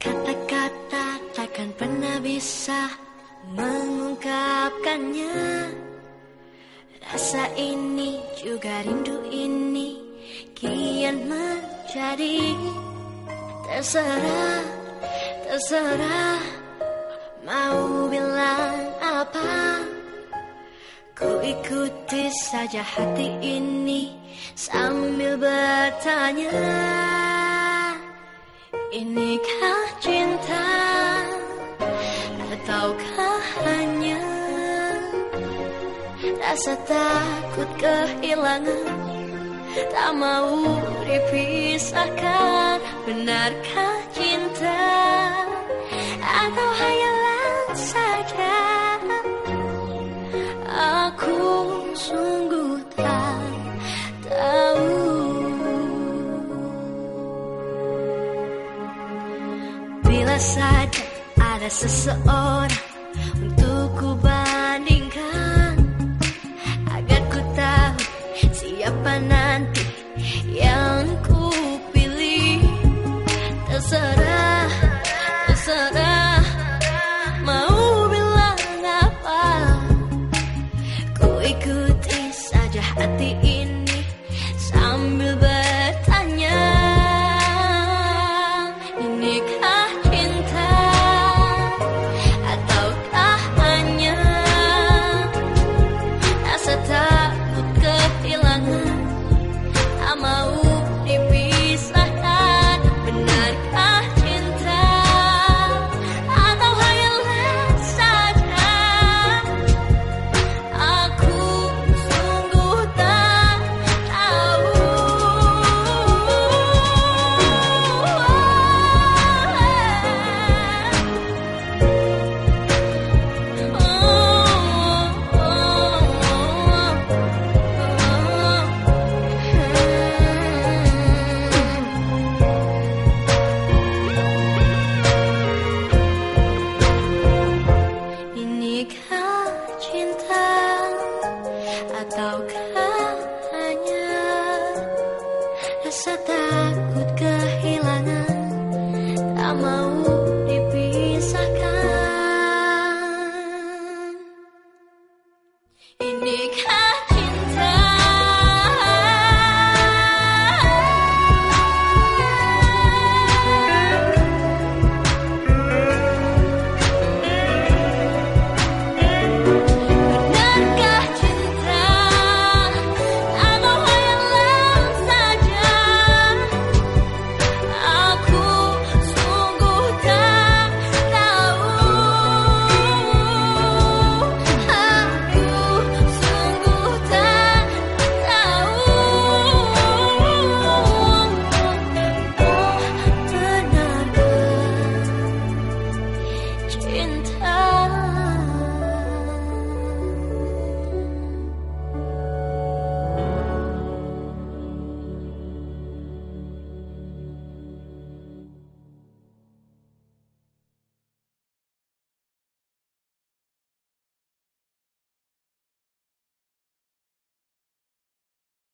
Kata-kata takkan pernah bisa mengungkapkannya. Rasa ini juga rindu ini kian menjadi Terserah, terserah mau bilang apa. Ku ikuti saja hati ini Sambil bertanya Inikah cinta? Ataukah hanya Rasa takut kehilangan? Tak mau dipisahkan. Benarkah sungguh tak tahu Bila saja ada seseorang rasa takut kehilangan tak mau time.